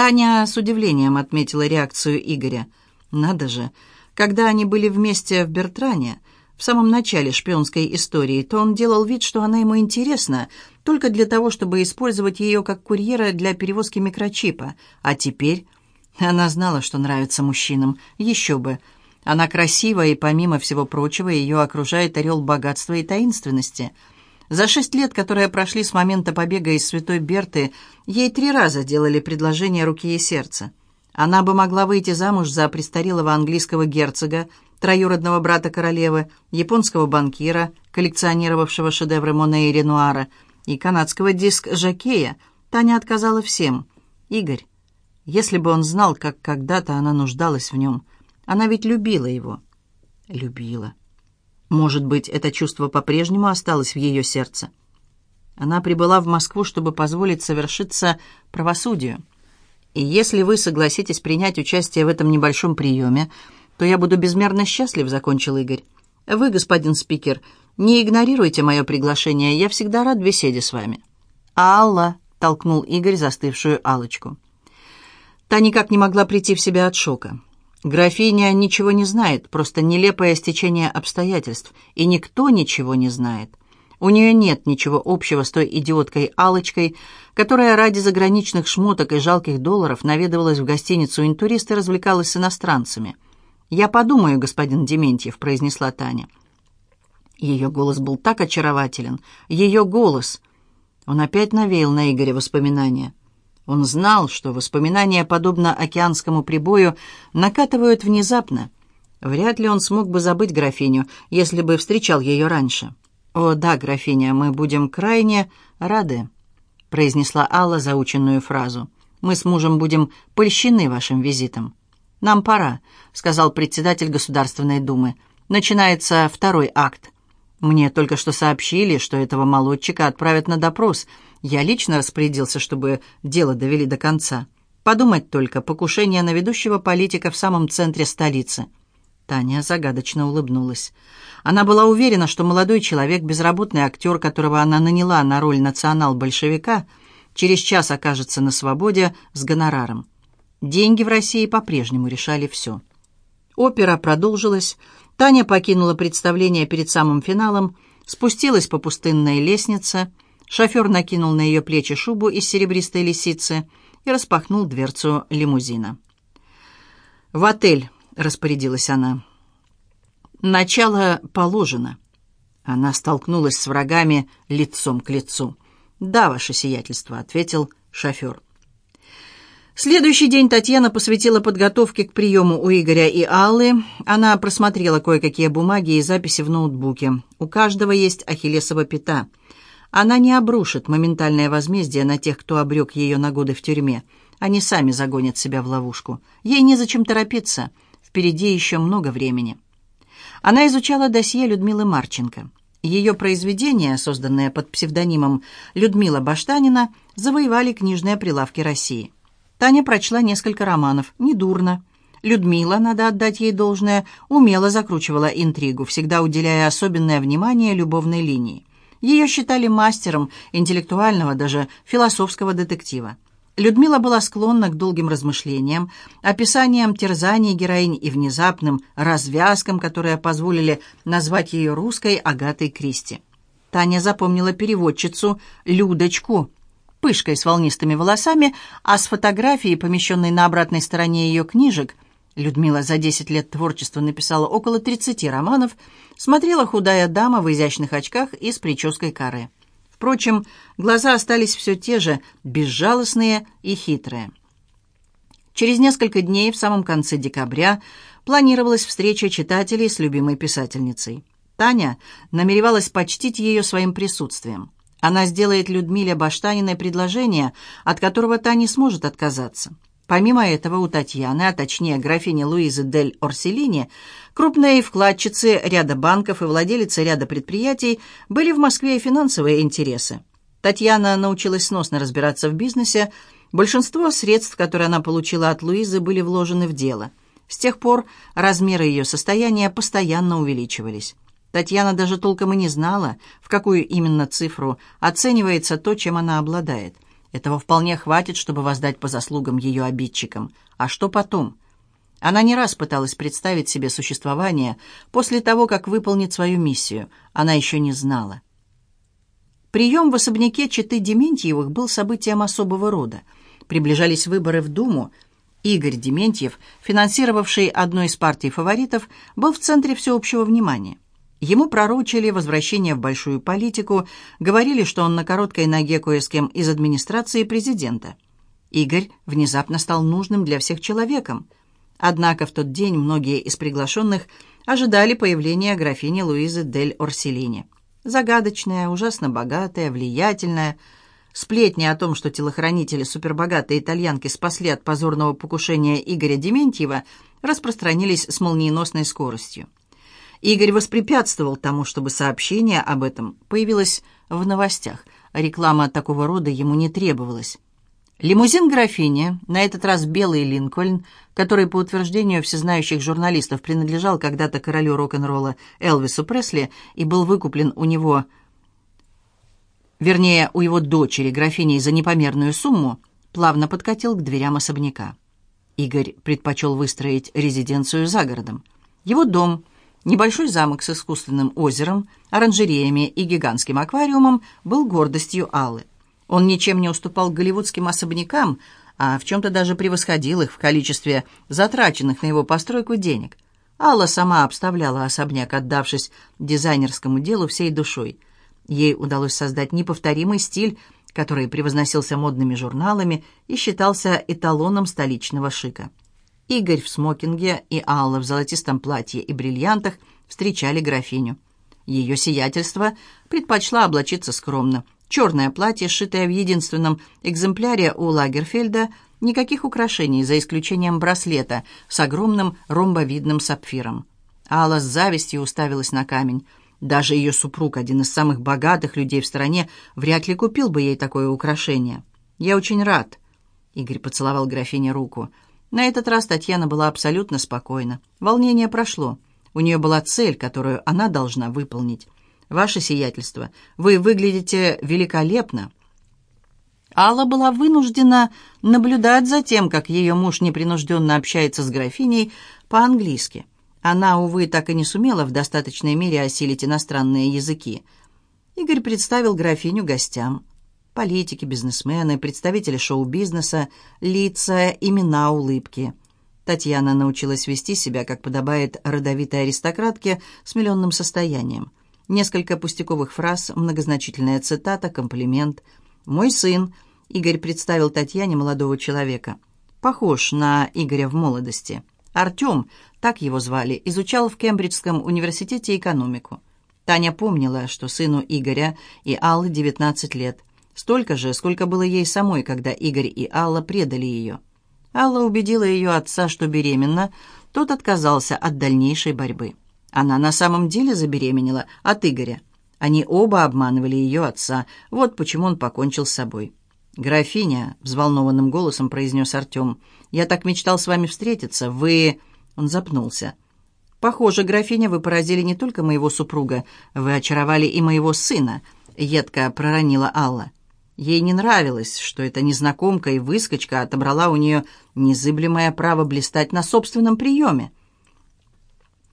Таня с удивлением отметила реакцию Игоря. Надо же, когда они были вместе в Бертране, в самом начале шпионской истории, то он делал вид, что она ему интересна, только для того, чтобы использовать ее как курьера для перевозки микрочипа. А теперь она знала, что нравится мужчинам. Еще бы. Она красива, и, помимо всего прочего, ее окружает орел богатства и таинственности. За шесть лет, которые прошли с момента побега из Святой Берты, ей три раза делали предложение руки и сердца. Она бы могла выйти замуж за престарелого английского герцога, троюродного брата королевы, японского банкира, коллекционировавшего шедевры Моне и Ренуара, и канадского диск-жокея, Таня отказала всем. Игорь, если бы он знал, как когда-то она нуждалась в нем, она ведь любила его. Любила. Может быть, это чувство по-прежнему осталось в ее сердце. Она прибыла в Москву, чтобы позволить совершиться правосудию. И если вы согласитесь принять участие в этом небольшом приеме, то я буду безмерно счастлив», — закончил Игорь. «Вы, господин спикер, не игнорируйте мое приглашение, я всегда рад беседе с вами». «Алла», — толкнул Игорь застывшую алочку Та никак не могла прийти в себя от шока. Графиня ничего не знает, просто нелепое стечение обстоятельств, и никто ничего не знает. У нее нет ничего общего с той идиоткой алочкой которая ради заграничных шмоток и жалких долларов наведывалась в гостиницу интурист и развлекалась с иностранцами. «Я подумаю, господин Дементьев», — произнесла Таня. Ее голос был так очарователен. Ее голос. Он опять навеял на Игоря воспоминания. Он знал, что воспоминания, подобно океанскому прибою, накатывают внезапно. Вряд ли он смог бы забыть графиню, если бы встречал ее раньше. «О, да, графиня, мы будем крайне рады», — произнесла Алла заученную фразу. «Мы с мужем будем польщены вашим визитом». «Нам пора», — сказал председатель Государственной Думы. «Начинается второй акт. Мне только что сообщили, что этого молодчика отправят на допрос. Я лично распорядился, чтобы дело довели до конца. Подумать только, покушение на ведущего политика в самом центре столицы». Таня загадочно улыбнулась. Она была уверена, что молодой человек, безработный актер, которого она наняла на роль национал-большевика, через час окажется на свободе с гонораром. Деньги в России по-прежнему решали все. Опера продолжилась. Таня покинула представление перед самым финалом, спустилась по пустынной лестнице. Шофер накинул на ее плечи шубу из серебристой лисицы и распахнул дверцу лимузина. «В отель», — распорядилась она. «Начало положено». Она столкнулась с врагами лицом к лицу. «Да, ваше сиятельство», — ответил шофер. Следующий день Татьяна посвятила подготовке к приему у Игоря и Аллы. Она просмотрела кое-какие бумаги и записи в ноутбуке. У каждого есть ахиллесова пята. Она не обрушит моментальное возмездие на тех, кто обрек ее на годы в тюрьме. Они сами загонят себя в ловушку. Ей незачем торопиться. Впереди еще много времени. Она изучала досье Людмилы Марченко. Ее произведения, созданные под псевдонимом Людмила Баштанина, завоевали книжные прилавки России. Таня прочла несколько романов. Недурно. Людмила, надо отдать ей должное, умело закручивала интригу, всегда уделяя особенное внимание любовной линии. Ее считали мастером интеллектуального, даже философского детектива. Людмила была склонна к долгим размышлениям, описаниям терзаний героинь и внезапным развязкам, которые позволили назвать ее русской Агатой Кристи. Таня запомнила переводчицу Людочку, пышкой с волнистыми волосами, а с фотографией, помещенной на обратной стороне ее книжек, Людмила за 10 лет творчества написала около 30 романов, смотрела худая дама в изящных очках и с прической каре. Впрочем, глаза остались все те же, безжалостные и хитрые. Через несколько дней, в самом конце декабря, планировалась встреча читателей с любимой писательницей. Таня намеревалась почтить ее своим присутствием. Она сделает Людмиле Баштаниной предложение, от которого та не сможет отказаться. Помимо этого у Татьяны, а точнее графини Луизы дель Орселини, крупные вкладчицы ряда банков и владелицы ряда предприятий, были в Москве и финансовые интересы. Татьяна научилась сносно разбираться в бизнесе, большинство средств, которые она получила от Луизы, были вложены в дело. С тех пор размеры ее состояния постоянно увеличивались. Татьяна даже толком и не знала, в какую именно цифру оценивается то, чем она обладает. Этого вполне хватит, чтобы воздать по заслугам ее обидчикам. А что потом? Она не раз пыталась представить себе существование после того, как выполнит свою миссию. Она еще не знала. Прием в особняке Читы Дементьевых был событием особого рода. Приближались выборы в Думу. Игорь Дементьев, финансировавший одну из партий фаворитов, был в центре всеобщего внимания. Ему пророчили возвращение в большую политику, говорили, что он на короткой ноге кое с кем из администрации президента. Игорь внезапно стал нужным для всех человеком. Однако в тот день многие из приглашенных ожидали появления графини Луизы дель Орселини. Загадочная, ужасно богатая, влиятельная. Сплетни о том, что телохранители супербогатой итальянки спасли от позорного покушения Игоря Дементьева, распространились с молниеносной скоростью. Игорь воспрепятствовал тому, чтобы сообщение об этом появилось в новостях. Реклама такого рода ему не требовалась. Лимузин графини, на этот раз белый Линкольн, который, по утверждению всезнающих журналистов, принадлежал когда-то королю рок-н-ролла Элвису Пресли и был выкуплен у него, вернее, у его дочери, графини, за непомерную сумму, плавно подкатил к дверям особняка. Игорь предпочел выстроить резиденцию за городом. Его дом, Небольшой замок с искусственным озером, оранжереями и гигантским аквариумом был гордостью Аллы. Он ничем не уступал голливудским особнякам, а в чем-то даже превосходил их в количестве затраченных на его постройку денег. Алла сама обставляла особняк, отдавшись дизайнерскому делу всей душой. Ей удалось создать неповторимый стиль, который превозносился модными журналами и считался эталоном столичного шика. Игорь в смокинге и Алла в золотистом платье и бриллиантах встречали графиню. Ее сиятельство предпочла облачиться скромно. Черное платье, сшитое в единственном экземпляре у Лагерфельда, никаких украшений, за исключением браслета с огромным ромбовидным сапфиром. Алла с завистью уставилась на камень. Даже ее супруг, один из самых богатых людей в стране, вряд ли купил бы ей такое украшение. «Я очень рад», — Игорь поцеловал графине руку, — на этот раз Татьяна была абсолютно спокойна. Волнение прошло. У нее была цель, которую она должна выполнить. «Ваше сиятельство, вы выглядите великолепно». Алла была вынуждена наблюдать за тем, как ее муж непринужденно общается с графиней по-английски. Она, увы, так и не сумела в достаточной мере осилить иностранные языки. Игорь представил графиню гостям. Политики, бизнесмены, представители шоу-бизнеса, лица, имена, улыбки. Татьяна научилась вести себя, как подобает родовитой аристократке с миллионным состоянием. Несколько пустяковых фраз, многозначительная цитата, комплимент. «Мой сын», — Игорь представил Татьяне молодого человека. «Похож на Игоря в молодости». Артем, так его звали, изучал в Кембриджском университете экономику. Таня помнила, что сыну Игоря и Аллы 19 лет. Столько же, сколько было ей самой, когда Игорь и Алла предали ее. Алла убедила ее отца, что беременна, тот отказался от дальнейшей борьбы. Она на самом деле забеременела от Игоря. Они оба обманывали ее отца, вот почему он покончил с собой. «Графиня», — взволнованным голосом произнес Артем, — «я так мечтал с вами встретиться, вы...» Он запнулся. «Похоже, графиня, вы поразили не только моего супруга, вы очаровали и моего сына», — едко проронила Алла. Ей не нравилось, что эта незнакомка и выскочка отобрала у нее незыблемое право блистать на собственном приеме.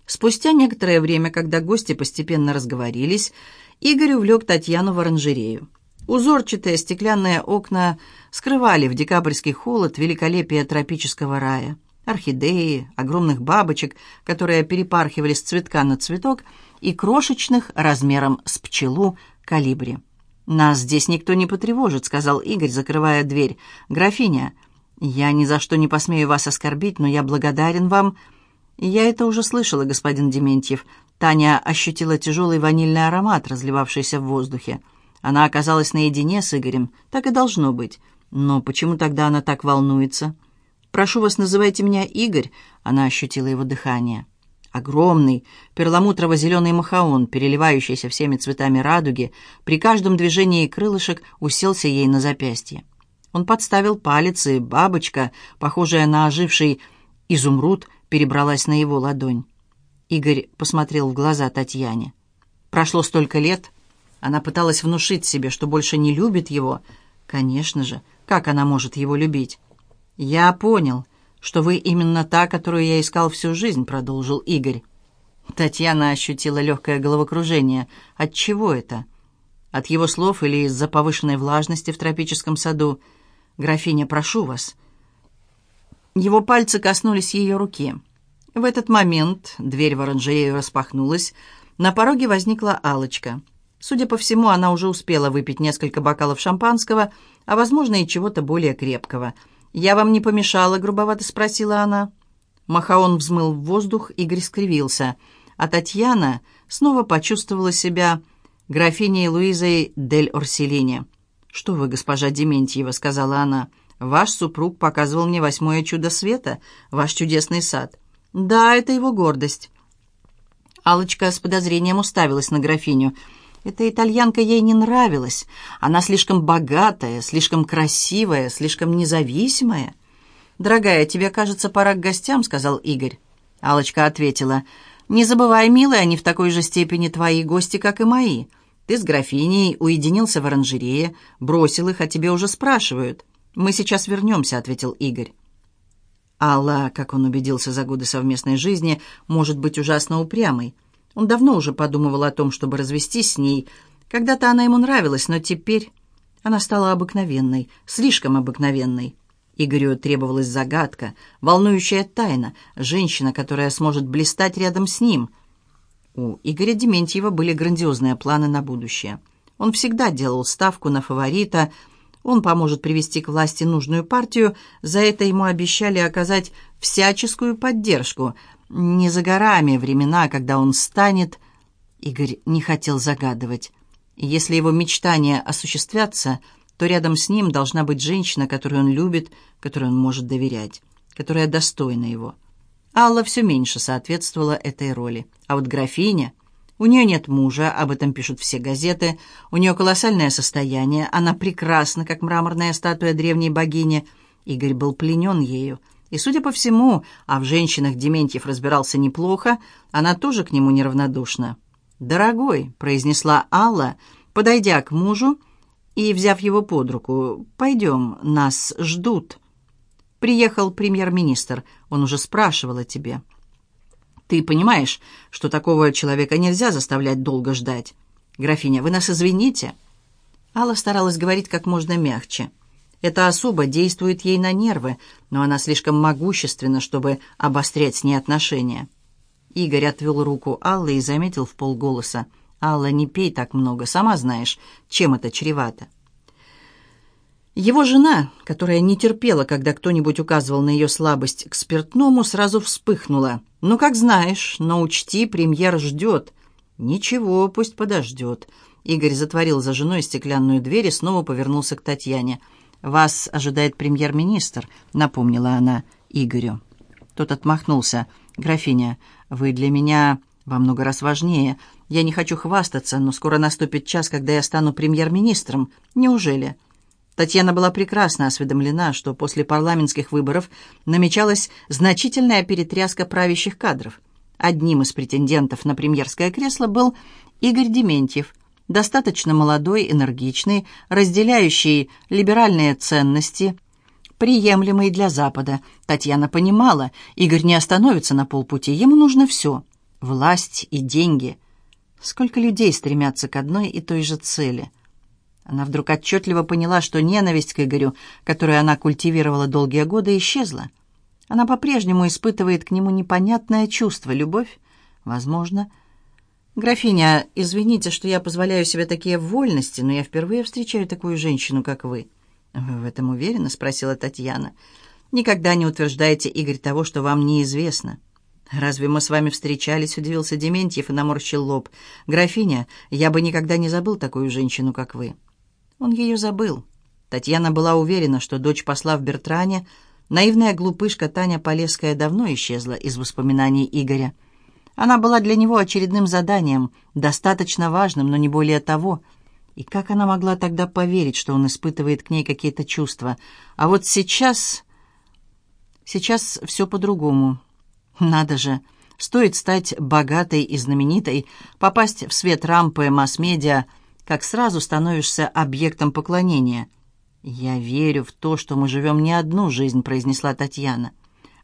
Спустя некоторое время, когда гости постепенно разговорились, Игорь увлек Татьяну в оранжерею. Узорчатые стеклянные окна скрывали в декабрьский холод великолепие тропического рая. Орхидеи, огромных бабочек, которые перепархивали с цветка на цветок, и крошечных размером с пчелу калибри. «Нас здесь никто не потревожит», — сказал Игорь, закрывая дверь. «Графиня, я ни за что не посмею вас оскорбить, но я благодарен вам». «Я это уже слышала, господин Дементьев». Таня ощутила тяжелый ванильный аромат, разливавшийся в воздухе. Она оказалась наедине с Игорем. Так и должно быть. Но почему тогда она так волнуется? «Прошу вас, называйте меня Игорь», — она ощутила его дыхание. Огромный перламутрово-зеленый махаон, переливающийся всеми цветами радуги, при каждом движении крылышек уселся ей на запястье. Он подставил палец, и бабочка, похожая на оживший изумруд, перебралась на его ладонь. Игорь посмотрел в глаза Татьяне. Прошло столько лет, она пыталась внушить себе, что больше не любит его. Конечно же, как она может его любить? Я понял, что вы именно та, которую я искал всю жизнь, продолжил Игорь. Татьяна ощутила легкое головокружение. От чего это? От его слов или из-за повышенной влажности в тропическом саду? «Графиня, прошу вас». Его пальцы коснулись ее руки. В этот момент дверь в оранжерею распахнулась. На пороге возникла алочка Судя по всему, она уже успела выпить несколько бокалов шампанского, а, возможно, и чего-то более крепкого. «Я вам не помешала?» — грубовато спросила она. Махаон взмыл в воздух, Игорь скривился. А Татьяна снова почувствовала себя графиней Луизой дель Орселине. «Что вы, госпожа Дементьева», — сказала она, — «ваш супруг показывал мне восьмое чудо света, ваш чудесный сад». «Да, это его гордость». алочка с подозрением уставилась на графиню — эта итальянка ей не нравилась. Она слишком богатая, слишком красивая, слишком независимая. «Дорогая, тебе, кажется, пора к гостям», — сказал Игорь. алочка ответила. «Не забывай, милая, они в такой же степени твои гости, как и мои. Ты с графиней уединился в оранжерее, бросил их, а тебе уже спрашивают». «Мы сейчас вернемся», — ответил Игорь. Алла, как он убедился за годы совместной жизни, может быть ужасно упрямой. Он давно уже подумывал о том, чтобы развестись с ней. Когда-то она ему нравилась, но теперь она стала обыкновенной, слишком обыкновенной. Игорю требовалась загадка, волнующая тайна, женщина, которая сможет блистать рядом с ним. У Игоря Дементьева были грандиозные планы на будущее. Он всегда делал ставку на фаворита, он поможет привести к власти нужную партию, за это ему обещали оказать всяческую поддержку – не за горами времена, когда он станет... Игорь не хотел загадывать. если его мечтания осуществятся, то рядом с ним должна быть женщина, которую он любит, которой он может доверять, которая достойна его. Алла все меньше соответствовала этой роли. А вот графиня... У нее нет мужа, об этом пишут все газеты. У нее колоссальное состояние, она прекрасна, как мраморная статуя древней богини. Игорь был пленен ею. И, судя по всему, а в женщинах Дементьев разбирался неплохо, она тоже к нему неравнодушна. «Дорогой», — произнесла Алла, подойдя к мужу и взяв его под руку, «пойдем, нас ждут». «Приехал премьер-министр, он уже спрашивал о тебе». «Ты понимаешь, что такого человека нельзя заставлять долго ждать? Графиня, вы нас извините?» Алла старалась говорить как можно мягче. Эта особа действует ей на нервы, но она слишком могущественна, чтобы обострять с ней отношения. Игорь отвел руку Аллы и заметил в полголоса. «Алла, не пей так много, сама знаешь, чем это чревато». Его жена, которая не терпела, когда кто-нибудь указывал на ее слабость к спиртному, сразу вспыхнула. «Ну, как знаешь, но учти, премьер ждет». «Ничего, пусть подождет». Игорь затворил за женой стеклянную дверь и снова повернулся к Татьяне – «Вас ожидает премьер-министр», — напомнила она Игорю. Тот отмахнулся. «Графиня, вы для меня во много раз важнее. Я не хочу хвастаться, но скоро наступит час, когда я стану премьер-министром. Неужели?» Татьяна была прекрасно осведомлена, что после парламентских выборов намечалась значительная перетряска правящих кадров. Одним из претендентов на премьерское кресло был Игорь Дементьев – достаточно молодой, энергичный, разделяющий либеральные ценности, приемлемый для Запада. Татьяна понимала, Игорь не остановится на полпути, ему нужно все – власть и деньги. Сколько людей стремятся к одной и той же цели. Она вдруг отчетливо поняла, что ненависть к Игорю, которую она культивировала долгие годы, исчезла. Она по-прежнему испытывает к нему непонятное чувство, любовь, возможно, – «Графиня, извините, что я позволяю себе такие вольности, но я впервые встречаю такую женщину, как вы». «Вы в этом уверены?» — спросила Татьяна. «Никогда не утверждайте, Игорь, того, что вам неизвестно». «Разве мы с вами встречались?» — удивился Дементьев и наморщил лоб. «Графиня, я бы никогда не забыл такую женщину, как вы». Он ее забыл. Татьяна была уверена, что дочь посла в Бертране, наивная глупышка Таня Полесская, давно исчезла из воспоминаний Игоря. Она была для него очередным заданием, достаточно важным, но не более того. И как она могла тогда поверить, что он испытывает к ней какие-то чувства? А вот сейчас... Сейчас все по-другому. Надо же, стоит стать богатой и знаменитой, попасть в свет рампы масс-медиа, как сразу становишься объектом поклонения. «Я верю в то, что мы живем не одну жизнь», — произнесла Татьяна.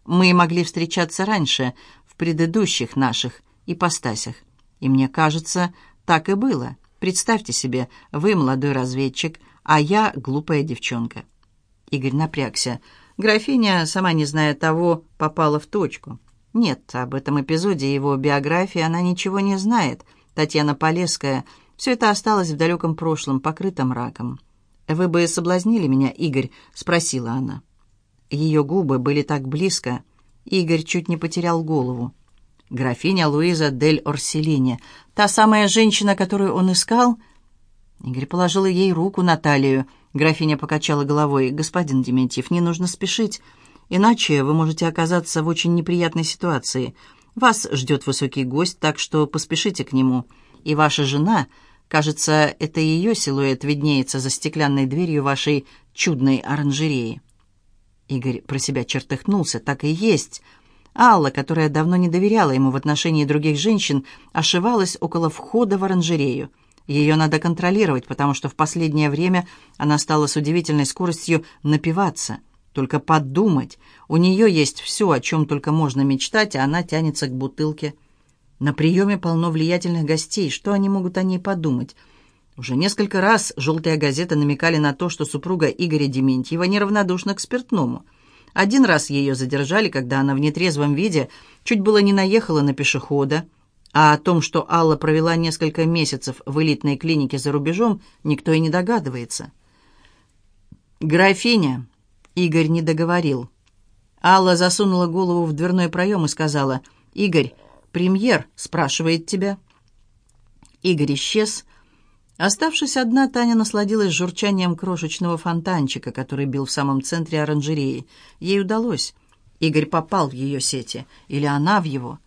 «Мы могли встречаться раньше, в предыдущих наших ипостасях. И мне кажется, так и было. Представьте себе, вы молодой разведчик, а я глупая девчонка». Игорь напрягся. Графиня, сама не зная того, попала в точку. Нет, об этом эпизоде его биографии она ничего не знает. Татьяна Полесская. Все это осталось в далеком прошлом, покрытом раком. «Вы бы соблазнили меня, Игорь?» — спросила она. Ее губы были так близко. Игорь чуть не потерял голову. Графиня Луиза дель Орселине, та самая женщина, которую он искал. Игорь положил ей руку на талию. Графиня покачала головой. «Господин Дементьев, не нужно спешить, иначе вы можете оказаться в очень неприятной ситуации. Вас ждет высокий гость, так что поспешите к нему. И ваша жена, кажется, это ее силуэт виднеется за стеклянной дверью вашей чудной оранжереи». Игорь про себя чертыхнулся. «Так и есть». Алла, которая давно не доверяла ему в отношении других женщин, ошивалась около входа в оранжерею. Ее надо контролировать, потому что в последнее время она стала с удивительной скоростью напиваться. Только подумать, у нее есть все, о чем только можно мечтать, а она тянется к бутылке. На приеме полно влиятельных гостей, что они могут о ней подумать? Уже несколько раз «желтая газета» намекали на то, что супруга Игоря Дементьева неравнодушна к спиртному. Один раз ее задержали, когда она в нетрезвом виде чуть было не наехала на пешехода, а о том, что Алла провела несколько месяцев в элитной клинике за рубежом, никто и не догадывается. «Графиня!» — Игорь не договорил. Алла засунула голову в дверной проем и сказала, «Игорь, премьер спрашивает тебя». Игорь исчез. Оставшись одна, Таня насладилась журчанием крошечного фонтанчика, который бил в самом центре оранжереи. Ей удалось. Игорь попал в ее сети, или она в его.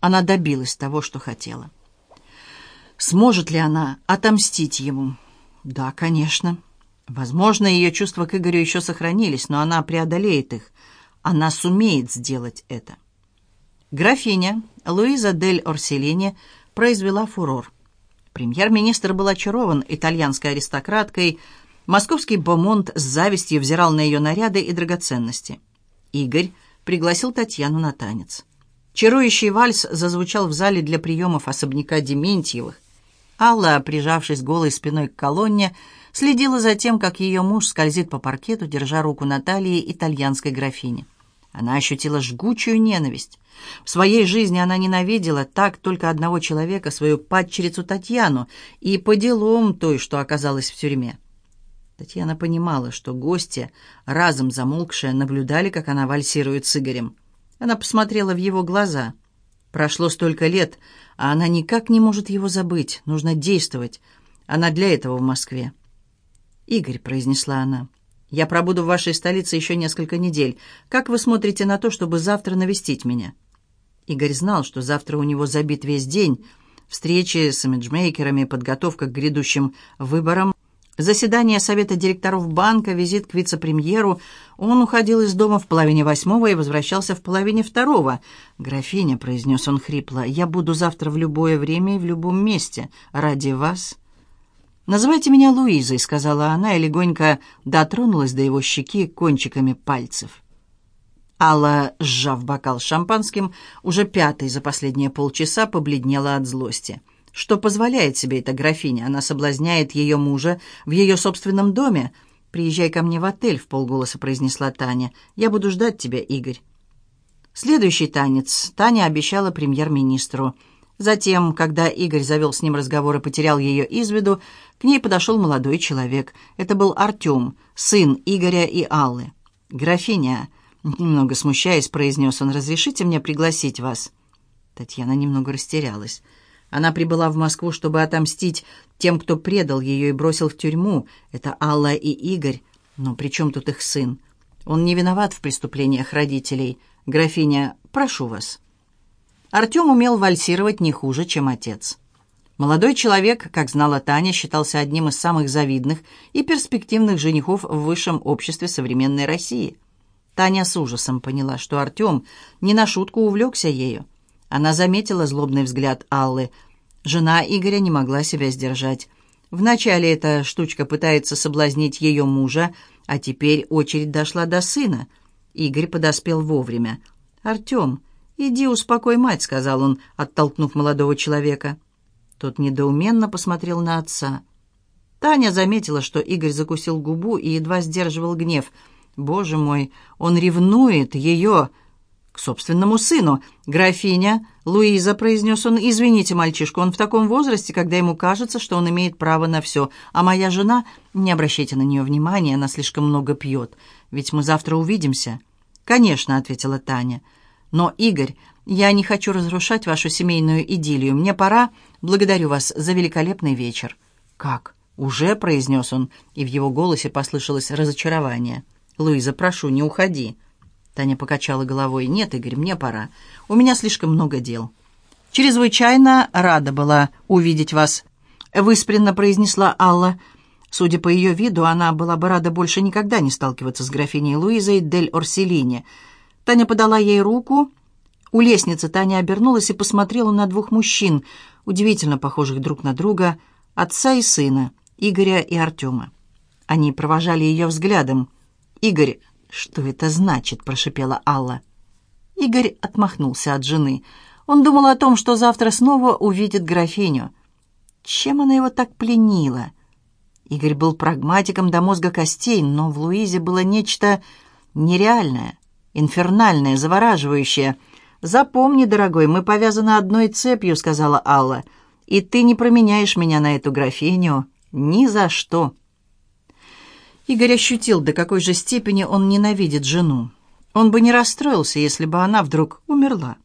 Она добилась того, что хотела. Сможет ли она отомстить ему? Да, конечно. Возможно, ее чувства к Игорю еще сохранились, но она преодолеет их. Она сумеет сделать это. Графиня Луиза дель Орселини произвела фурор. Премьер-министр был очарован итальянской аристократкой, московский бомонд с завистью взирал на ее наряды и драгоценности. Игорь пригласил Татьяну на танец. Чарующий вальс зазвучал в зале для приемов особняка Дементьевых. Алла, прижавшись голой спиной к колонне, следила за тем, как ее муж скользит по паркету, держа руку Натальи, итальянской графини. Она ощутила жгучую ненависть. В своей жизни она ненавидела так только одного человека, свою падчерицу Татьяну, и по делам той, что оказалась в тюрьме. Татьяна понимала, что гости, разом замолкшие, наблюдали, как она вальсирует с Игорем. Она посмотрела в его глаза. Прошло столько лет, а она никак не может его забыть. Нужно действовать. Она для этого в Москве. «Игорь», — произнесла она, — «я пробуду в вашей столице еще несколько недель. Как вы смотрите на то, чтобы завтра навестить меня?» Игорь знал, что завтра у него забит весь день. Встречи с имиджмейкерами, подготовка к грядущим выборам. Заседание совета директоров банка, визит к вице-премьеру. Он уходил из дома в половине восьмого и возвращался в половине второго. «Графиня», — произнес он хрипло, — «я буду завтра в любое время и в любом месте. Ради вас». «Называйте меня Луизой», — сказала она и легонько дотронулась до его щеки кончиками пальцев. Алла, сжав бокал с шампанским, уже пятый за последние полчаса побледнела от злости. Что позволяет себе эта графиня? Она соблазняет ее мужа в ее собственном доме. «Приезжай ко мне в отель», — в полголоса произнесла Таня. «Я буду ждать тебя, Игорь». Следующий танец Таня обещала премьер-министру. Затем, когда Игорь завел с ним разговор и потерял ее из виду, к ней подошел молодой человек. Это был Артем, сын Игоря и Аллы. «Графиня», — немного смущаясь, произнес он, — «разрешите мне пригласить вас?» Татьяна немного растерялась. Она прибыла в Москву, чтобы отомстить тем, кто предал ее и бросил в тюрьму. Это Алла и Игорь. Но при чем тут их сын? Он не виноват в преступлениях родителей. Графиня, прошу вас. Артем умел вальсировать не хуже, чем отец. Молодой человек, как знала Таня, считался одним из самых завидных и перспективных женихов в высшем обществе современной России. Таня с ужасом поняла, что Артем не на шутку увлекся ею. Она заметила злобный взгляд Аллы. Жена Игоря не могла себя сдержать. Вначале эта штучка пытается соблазнить ее мужа – А теперь очередь дошла до сына. Игорь подоспел вовремя. «Артем, иди успокой мать», — сказал он, оттолкнув молодого человека. Тот недоуменно посмотрел на отца. Таня заметила, что Игорь закусил губу и едва сдерживал гнев. «Боже мой, он ревнует ее!» к собственному сыну. «Графиня, Луиза», — произнес он, — «извините мальчишку, он в таком возрасте, когда ему кажется, что он имеет право на все. А моя жена, не обращайте на нее внимания, она слишком много пьет. Ведь мы завтра увидимся». «Конечно», — ответила Таня. «Но, Игорь, я не хочу разрушать вашу семейную идиллию. Мне пора. Благодарю вас за великолепный вечер». «Как? Уже?» — произнес он, и в его голосе послышалось разочарование. «Луиза, прошу, не уходи». Таня покачала головой. «Нет, Игорь, мне пора. У меня слишком много дел». «Чрезвычайно рада была увидеть вас», — выспренно произнесла Алла. Судя по ее виду, она была бы рада больше никогда не сталкиваться с графиней Луизой Дель Орселини. Таня подала ей руку. У лестницы Таня обернулась и посмотрела на двух мужчин, удивительно похожих друг на друга, отца и сына, Игоря и Артема. Они провожали ее взглядом. Игорь «Что это значит?» – прошипела Алла. Игорь отмахнулся от жены. Он думал о том, что завтра снова увидит графиню. Чем она его так пленила? Игорь был прагматиком до мозга костей, но в Луизе было нечто нереальное, инфернальное, завораживающее. «Запомни, дорогой, мы повязаны одной цепью», — сказала Алла, «и ты не променяешь меня на эту графиню ни за что». Игорь ощутил, до какой же степени он ненавидит жену. Он бы не расстроился, если бы она вдруг умерла.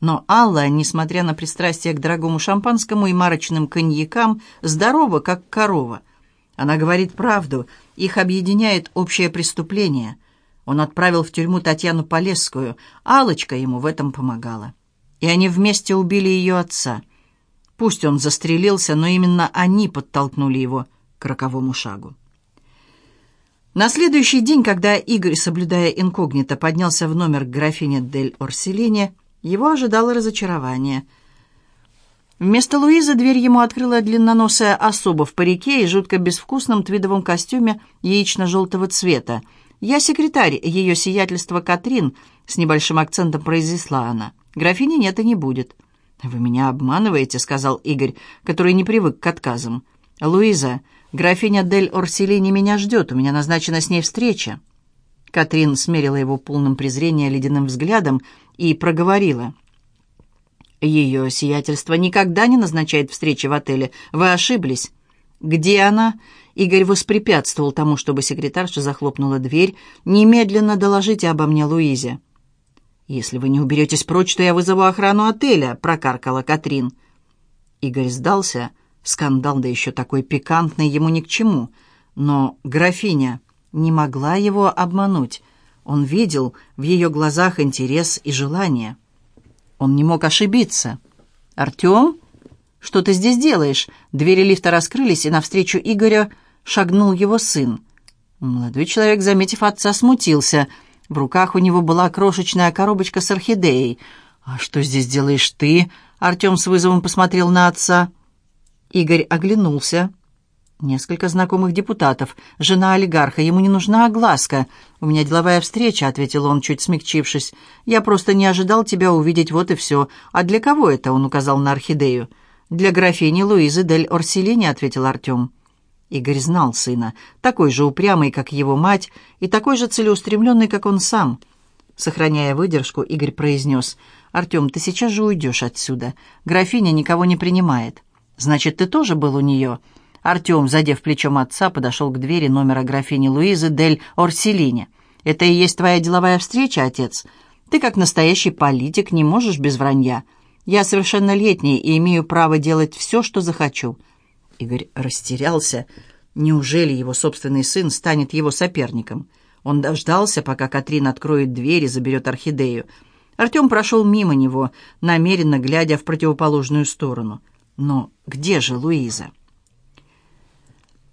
Но Алла, несмотря на пристрастие к дорогому шампанскому и марочным коньякам, здорова, как корова. Она говорит правду, их объединяет общее преступление. Он отправил в тюрьму Татьяну Полесскую, Алочка ему в этом помогала. И они вместе убили ее отца. Пусть он застрелился, но именно они подтолкнули его к роковому шагу. На следующий день, когда Игорь, соблюдая инкогнито, поднялся в номер к графине Дель Орселине, его ожидало разочарование. Вместо Луизы дверь ему открыла длинноносая особа в парике и жутко безвкусном твидовом костюме яично-желтого цвета. «Я секретарь ее сиятельства Катрин», — с небольшим акцентом произнесла она. «Графини нет и не будет». «Вы меня обманываете», — сказал Игорь, который не привык к отказам. «Луиза, Графиня Дель Орселини меня ждет, у меня назначена с ней встреча». Катрин смерила его полным презрения ледяным взглядом и проговорила. «Ее сиятельство никогда не назначает встречи в отеле. Вы ошиблись». «Где она?» Игорь воспрепятствовал тому, чтобы секретарша захлопнула дверь. «Немедленно доложите обо мне Луизе». «Если вы не уберетесь прочь, то я вызову охрану отеля», — прокаркала Катрин. Игорь сдался Скандал, да еще такой пикантный, ему ни к чему. Но графиня не могла его обмануть. Он видел в ее глазах интерес и желание. Он не мог ошибиться. «Артем, что ты здесь делаешь?» Двери лифта раскрылись, и навстречу Игоря шагнул его сын. Молодой человек, заметив отца, смутился. В руках у него была крошечная коробочка с орхидеей. «А что здесь делаешь ты?» Артем с вызовом посмотрел на отца. Игорь оглянулся. «Несколько знакомых депутатов. Жена олигарха. Ему не нужна огласка. У меня деловая встреча», — ответил он, чуть смягчившись. «Я просто не ожидал тебя увидеть, вот и все. А для кого это?» — он указал на орхидею. «Для графини Луизы дель Орселини», — ответил Артем. Игорь знал сына, такой же упрямый, как его мать, и такой же целеустремленный, как он сам. Сохраняя выдержку, Игорь произнес, «Артем, ты сейчас же уйдешь отсюда. Графиня никого не принимает». «Значит, ты тоже был у нее?» Артем, задев плечом отца, подошел к двери номера графини Луизы Дель Орселини. «Это и есть твоя деловая встреча, отец? Ты, как настоящий политик, не можешь без вранья. Я совершеннолетний и имею право делать все, что захочу». Игорь растерялся. Неужели его собственный сын станет его соперником? Он дождался, пока Катрин откроет дверь и заберет орхидею. Артем прошел мимо него, намеренно глядя в противоположную сторону. Но где же Луиза?